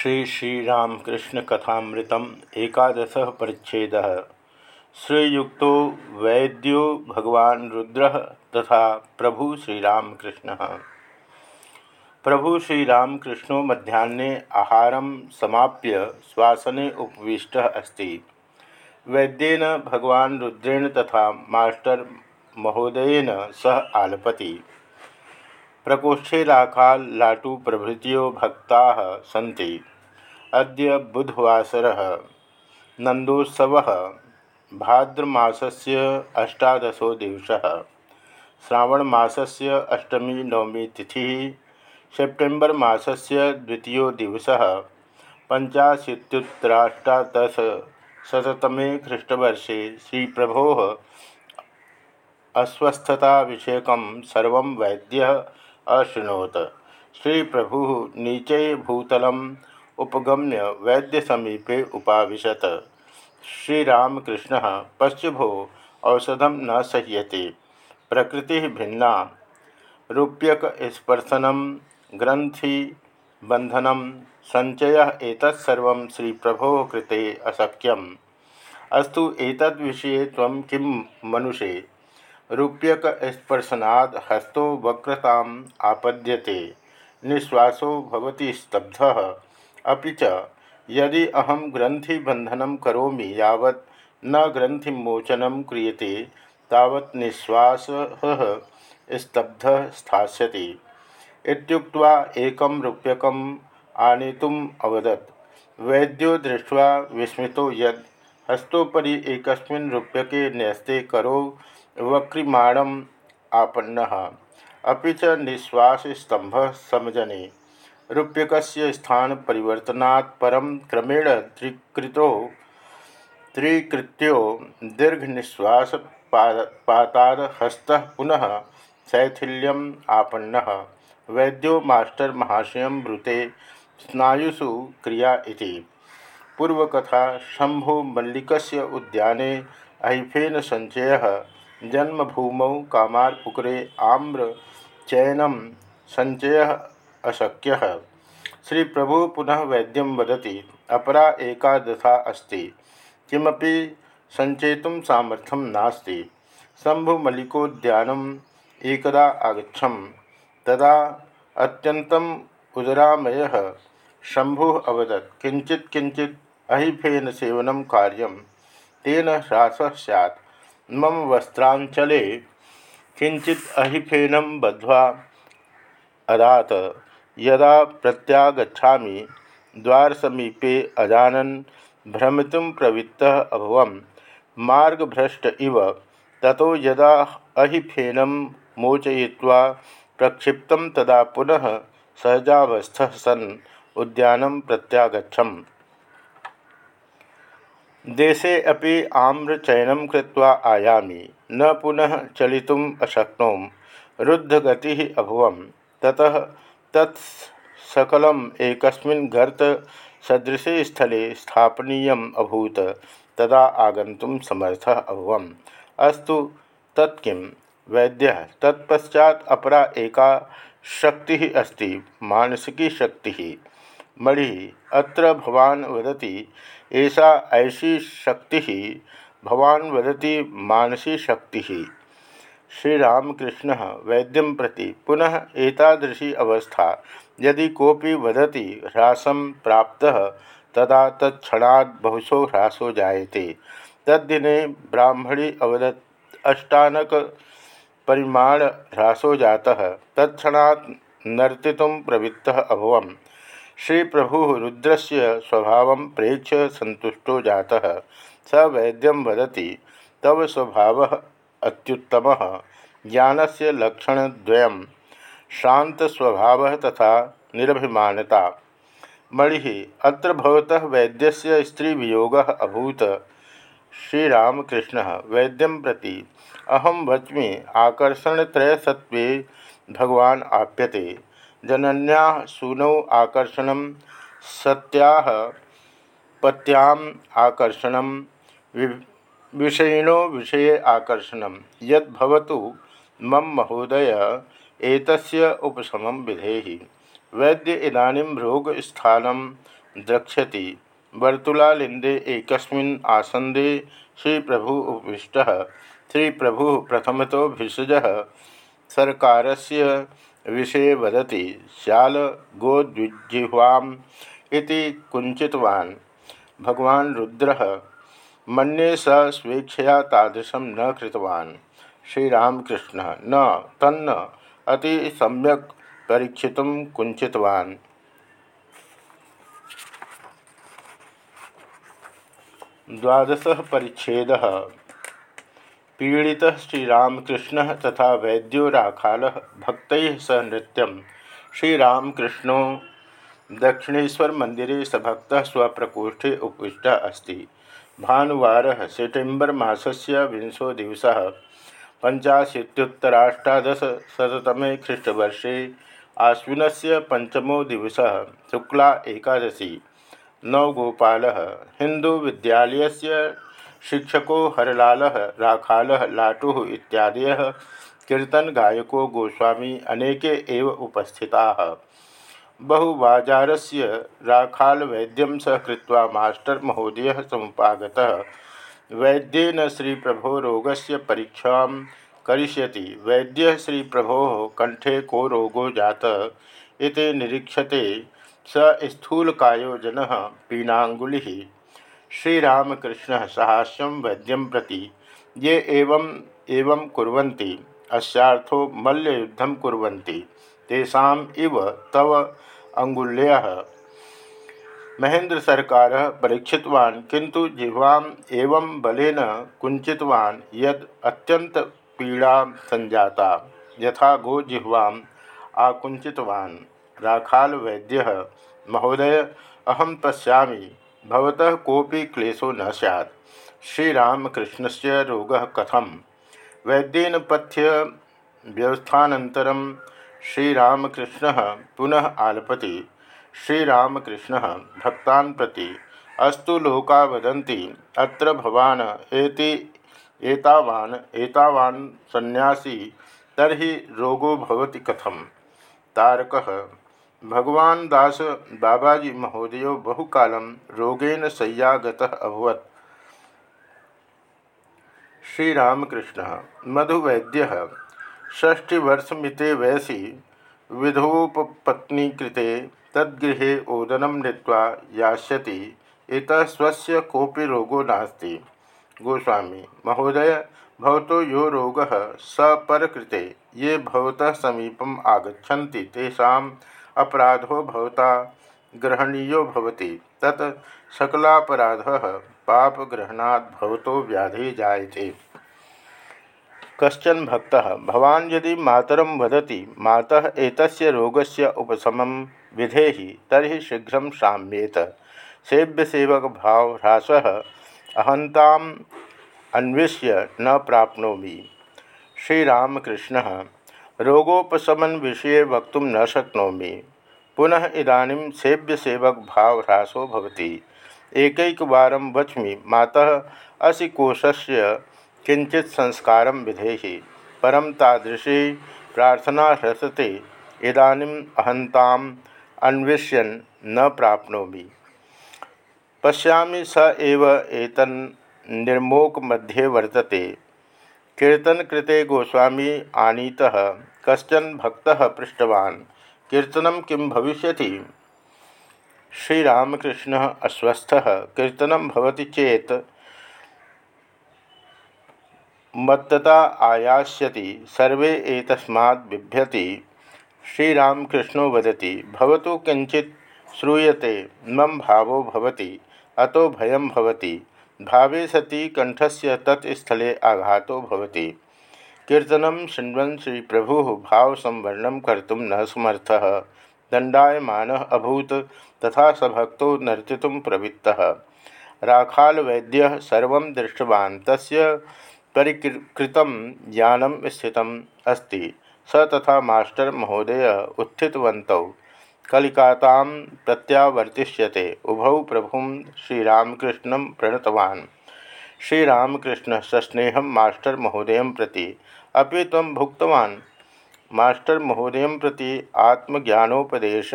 श्री श्रीरामकृष्ण कथामृतम एकादश परिच्छेद। श्रीयुक्त वैद्यो भगवान रुद्र तथा प्रभु श्रीरामकृष्ण। प्रभु श्रीरामकृष्णो मध्याह्ने आहारम समाप्य श्वासने उपविष्ट अस्त। वैद्यन भगवान रुद्रेण तथा मास्टर महोदयन सह आलपति। प्रकोष्ठे लाखाल लाटू प्रभृतियो भक्ता सन्ति। अद्य बुधवासरः नन्दोत्सवः, भाद्रमासस्य अष्टादशो दिवस। दिवसः श्रावणमासस्य अष्टमी नवमी तिथिः, सेप्टेम्बर् मासस्य द्वितीयो दिवसः। पञ्चाशीत्युत्तराष्टादशशततमे ख्रीष्टवर्षे श्रीप्रभोः अस्वस्थताविषयकं सर्वं वैद्यः अशृणोत श्री प्रभु नीचे भूतलम उपगम्य वैद्य समीपे उपाविशत। श्रीरामकृष्ण पश्चिभो औषधम न सह्यते। प्रकृति भिन्ना। रूप्यक स्पर्शनम ग्रंथि बंधनम संचय एतत्सर्व श्री प्रभो कृते अशक्यम अस्तु एतद्विषये त्वं किं मनुषे? रूप्यक स्पर्शनाद हस्तो वक्रता आपद्यते। निश्वासो भवति स्तब्धः। अपि च यदि अहम ग्रंथिबंधन कौमी यावत् न ग्रंथिमोचन क्रियते, तावत् निश्वास स्तब्ध स्थास्यति। एकं रूप्यकम् आनेतुम् अवदत्। वैद्यो दृष्ट्वा विस्मितो यद् हस्तोपरि एकस्मिन् रूप्यके न्यस्ते करो वक्रिमाणम आपन्न। अभी च निश्वासस्तंभ समजने। रूप्यक स्थान परिवर्तना परम क्रमेण त्रिकृतो, त्रिकृत्यो दीर्घनिश्वास पाताद हस्त पुनः शैथिल्यम आपन्न। वैद्यो मास्टर महाशय ब्रूते स्नायुषु क्रिया इति। पूर्वकथा शंभु मल्लिकस्य उद्याने अहिफेन संचय जन्मभूमौ कामारपुकुरे आम्र चयनम संचय अशक्य श्री प्रभु पुनः वैद्यम वदति, अपरा एकादशा अस्ति। किमपि संचेतुं सामर्थ्यं नास्ति। शंभुमल्लिकोद्यानम् एकदा आगछम तदा अत्यन्तम् उदरामयः। शंभुः अवदत् किंचित किंचित अहिफेन सेवनं कार्यं तेन ह्रासः स्यात्। मम वस्त्रांचले किंचित अहिफेनम बद्ध्वा अदात यदा प्रत्यागछा द्वारसमीपे अजानन भ्रमित प्रवृत्त अभवम। मार्गभ्रष्ट इव, ततो यदा अहिफेनम मोचयित्वा प्रक्षिप्त तदा पुनः सहजावस्थ सन् उद्यान प्रत्यागछम देशे अपि आम्रचयनं कृत्वा आयामि, न पुनः चलितुम् अशक्नोम। रुद्धगति अभवम, ततः तत्सकलम् एकस्मिन् गर्तसदृशे स्थले स्थापनीयम् अभूत, तदा आगन्तुं समर्थः अभवम्। अस्तु तत्किं वैद्यः, तत्पश्चात् अपरा एका शक्तिः अस्ति, मानसिकी शक्तिः। मणि, अत्र भवान् वदति ऐसा ऐसी शक्ति, भवान वदती मानसी शक्ति। श्रीरामकृष्ण वैद्यम प्रति पुनः एतादृशी अवस्था। यदि कोपी वदति ह्रासं प्राप्त, तदा तत्क्षणात् बहुशो ह्रासो जायते। तद्दिने ब्राह्मणी अवदत्, अष्टानक परिमाण ह्रासो जाता, तत्क्षणात् नर्तितुं प्रवृत्तः अभवम्। श्री प्रभु रुद्र से स्वभाव प्रेक्ष्य संतुष्टो जाता। स वैद्यम वदति, तव स्वभाव अत्युत्तम। ज्ञान से लक्षणद्वय शांत स्वभाव तथा निरभिमानता। मणि अत्र भवतः वैद्यस्य स्त्रीवियोग अभूत। श्रीरामकृष्ण वैद्यम प्रति अहम वच्मि आकर्षणत्रयसत्वे भगवान आप्यते। जनन्या सूनौ आकर्षण, सत्या पत्याम आकर्षण विषयिणो विषय आकर्षण यदवतु मम महोदय एक उपशमं विधेहि। वैद्य इदानीं रोगस्थानं द्रक्ष्यति। वर्तुलालिंदे एक आसंदे श्री प्रभु उपविष्ट। श्री प्रभु प्रथम तो भिषज सरकार से विषय वदति। श्याल गोद्विजिह्वाम कुंचितवान भगवान रुद्र मन्ये स स्वेच्छया तादृशं न कृतवान्। श्रीरामकृष्ण न, तन्न, अति सम्यक परीक्षित कुंचितवान् द्वादश परिच्छेद। पीड़ित श्रीरामकृष्ण तथा वैद्यो राखाल भक्त सह नृत्य। श्रीरामकृष्णो दक्षिणेशर मंदिरे सभक्त स्वप्रकोष्ठे उपविष्ट अस्त। भानुवार सेप्टेम्बर मसल विंशो दिवस। पंचाशीत्युत्तराष्टादशतमे ख्रीष्टवर्षे आश्विन से पंचमो दिवस, शुक्ला एकादशी। नवगोपाल हिंदू विद्यालय से शिक्षको हरलाल, राखाल, लाटु इत्यादय कीर्तन गायको गोस्वामी अनेके एव उपस्थिताः। बहुबाजार से राखाल वैद्यम सह कृत्वा मास्टर महोदय समुपागतः वैद्यन श्री प्रभो रोग से परीक्षा करिष्यति। वैद्य श्री प्रभो कंठे को रोगो जात? इति निरीक्षते स स्थूलकायो जन श्रीरामकृष्ण साहस्यम वैद्यम प्रति ये एवं एवं कुर्वन्ति। अस्यार्थो मल्लयुद्धं कुर्वन्ति। तेषाम इव तव अंगुल्य महेंद्र सरकार परीक्षितवान् किंतु जिह्वाम एवं बलेन कुंचितवान् यद अत्यंत पीड़ा संजाता यथा गो जिह्वाम आकुंचितवान् राखाल वैद्य, महोदय अहम पश्यामि, भवतः कोपी क्लेशो न सैत् श्रीरामकृष्ण से रोग कथम? वैद्यन पथ्य व्यवस्थानन्तरं श्रीरामकृष्ण पुनः आलपति। श्रीरामकृष्ण भक्ता प्रति, अस्तु लोका वदन्ति, अत्र भवान् एति एतावान् एतावान् सन्यासी तर्हि रोगो भवति कथम? तारक, भगवान दास बाबाजी महोदय बहुकाल रोगेन शय्यागत अभवत। श्रीरामकृष्ण, मधुवैद्य षष्टिवर्षमिते वयसी विधोपत्नी कृते तद्गृहे ओदनं नीत्वा यास्यति। इतः स्वस्य कोऽपि रोगो नास्ति। गोस्वामी, महोदय, भवतो यो रोगः स परकृते ये भवतः समीपम् आगच्छन्ति तेषां अपराधो भवता ग्रहणीयो भवति। तत् सकलापराधः पापग्रहणात् व्याधि जायते। कश्चन भक्त, भवान यदि मातरम वदति, मातः एतस्य रोगस्य उपशमं विधेहि, तर्हि शीघ्र साम्येत सेव्यसेवक भाव ह्रास अहंताम अन्वेष्य न प्राप्नोमि। श्रीरामकृष्ण, रोगोपशमन विषय वक्त न शक्नोमी। पुनः इदानीं सेव्यसेवक भाव ह्रासो भवति। एकैकवार वच्मि, माता असि कोशस्य किंचित संस्कार विधे परम तादृशी प्रार्थना ह्रसते इदानीम अहंताम अन्विष्यन न प्राप्नोमि। पश्यामि स एव एतन् निर्मोक मध्ये वर्तते। कीर्तन कृते गोस्वामी आनीतः कशन भक्त पृष्ठवान् कीर्तन किं भविष्य श्रीरामकृष्ण अस्वस्थ, कीर्तन चेत मत्तता आयास्यति, सर्वे एतस्मात् बिभ्यति। श्रीरामकृष्णो वदति, भवतु किंचित श्रूयते, मम भावो भवति, अतो भयं भवति। भावे सति कंठस्य तत्स्थले आघातो भवति। कीर्तन शृण्वन श्री प्रभु भाव संवरण कर्तुम न समर्थ। दंडायमान अभूत, तथा स भक्त नर्ति प्रवृत्त। राखाल वैद्य सर्व दृष्टवान, तस्य परिकृत ज्ञान स्थित अस्त। स तथा मास्टर महोदय उत्थितवत कलिकाता प्रत्यावर्तिष्यते। उभौ प्रभु श्रीरामकृष्ण प्रणतवान्। श्रीरामकृष्ण सस्नेह मास्टर महोदय प्रति अभी तम भुक्तवान्। मास्टर महोदय प्रति आत्मज्ञानोपदेश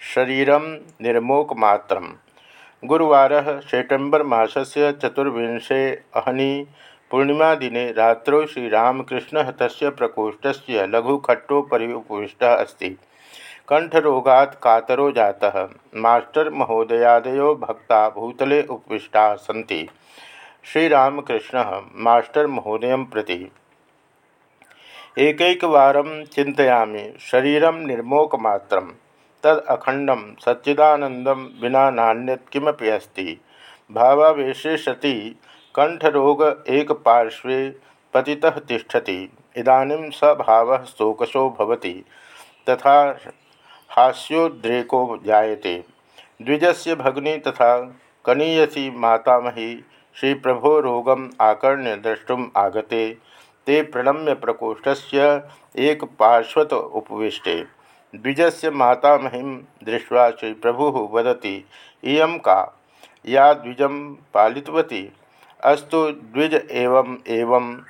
शरीर निर्मोकमात्र गुरुवार सेप्टेम्बर मसल चतुर्विंशे अहनी पूर्णिमादिने रात्रौ श्रीरामकृष्ण तस् प्रकोष्ठ लघुखट्टोपरि उपविष्ट अस्त। कंठरोगात् कातरो जाता। मास्टर महोदयादयो भक्ता भूतले उपविष्टा सी श्रीरामकृष्ण मास्टर प्रति। एकैकवार चिंतयामि शरीर निर्मोकमात्र। तद अखंडम सच्चिदानंदम बिना नान्यत किमपि अस्ति। भावावेशे सति कंठरोग एक पार्श्वे पतितः तिष्ठति। इदानीं स भाव शोकसो भवति, तथा हास्योद्रेको जायते। द्विजस्य भगिनी तथा कनीयसी मातामही श्री प्रभो रोगम आकर्ण्य द्रष्टुम आगते। ते प्रणम्य प्रकोष्ठस्य एक पार्श्वत उपविष्टे। द्विजस्य मातामहीं दृष्ट्वा श्री प्रभु वदति, इयं का? या द्विजं पालितवती? अस्तु द्विज एवं एवं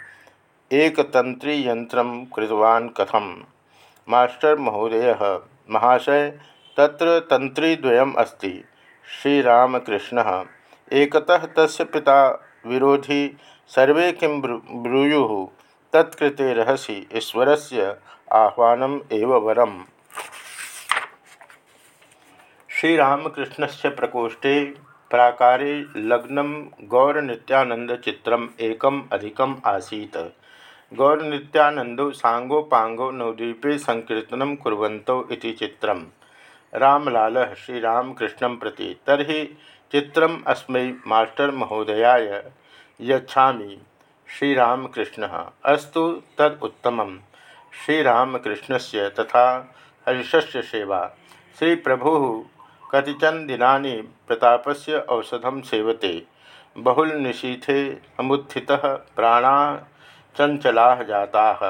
एकतंत्रीयंत्रम कृतवान् कथम मास्टर महोदय, महाशय, तत्र तंत्रीद्वयम् अस्ति। श्रीरामकृष्णः, एकतः तस्य पिता विरोधी, सर्वे किं ब्रूयुः, तत्कृते रहसि, ईश्वरस्य आह्वानम् एव वरम्। श्रीरामकृष्णस्य प्रकोष्ठे प्राकारे लग्नं गौरनित्यानन्दचित्रम् एकम् अधिकम् आसीत्। गौरनित्यानन्दौ साङ्गोपाङ्गौ नवद्वीपे सङ्कीर्तनं कुर्वन्तौ इति चित्रं रामलालः, श्रीरामकृष्णं प्रति तर्हि चित्रम अस्मै मास्टर महोदयाय यच्छामि। श्रीरामकृष्ण, अस्तु तद उत्तम श्रीरामकृष्णस्य तथा हर्षस्य सेवा। श्री कतिचन दिनानि प्रतापस्य औषधं सेवते। बहुलनिशीथे समुत्थितः प्राणा चञ्चलाः जाताः।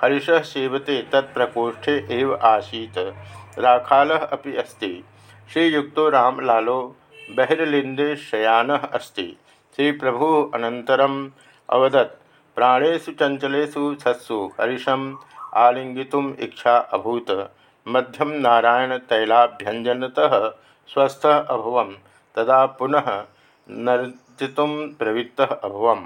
हर्षः सेवते तत्प्रकोष्ठे एव आसीत्। राखालः अपि अस्ति। श्रीयुक्तो रामलालो बहिर्लिंदे शयान अस्ति। श्री प्रभु अनंतरम अवदत् प्राणेशु चंचलेशु सत्सु हरिशम आलिंगितुम इच्छा अभूत। मध्यम नारायण तैलाभ्यंजनतः स्वस्थ अभवम तदा पुनः नर्ति प्रवृत्त अभवम।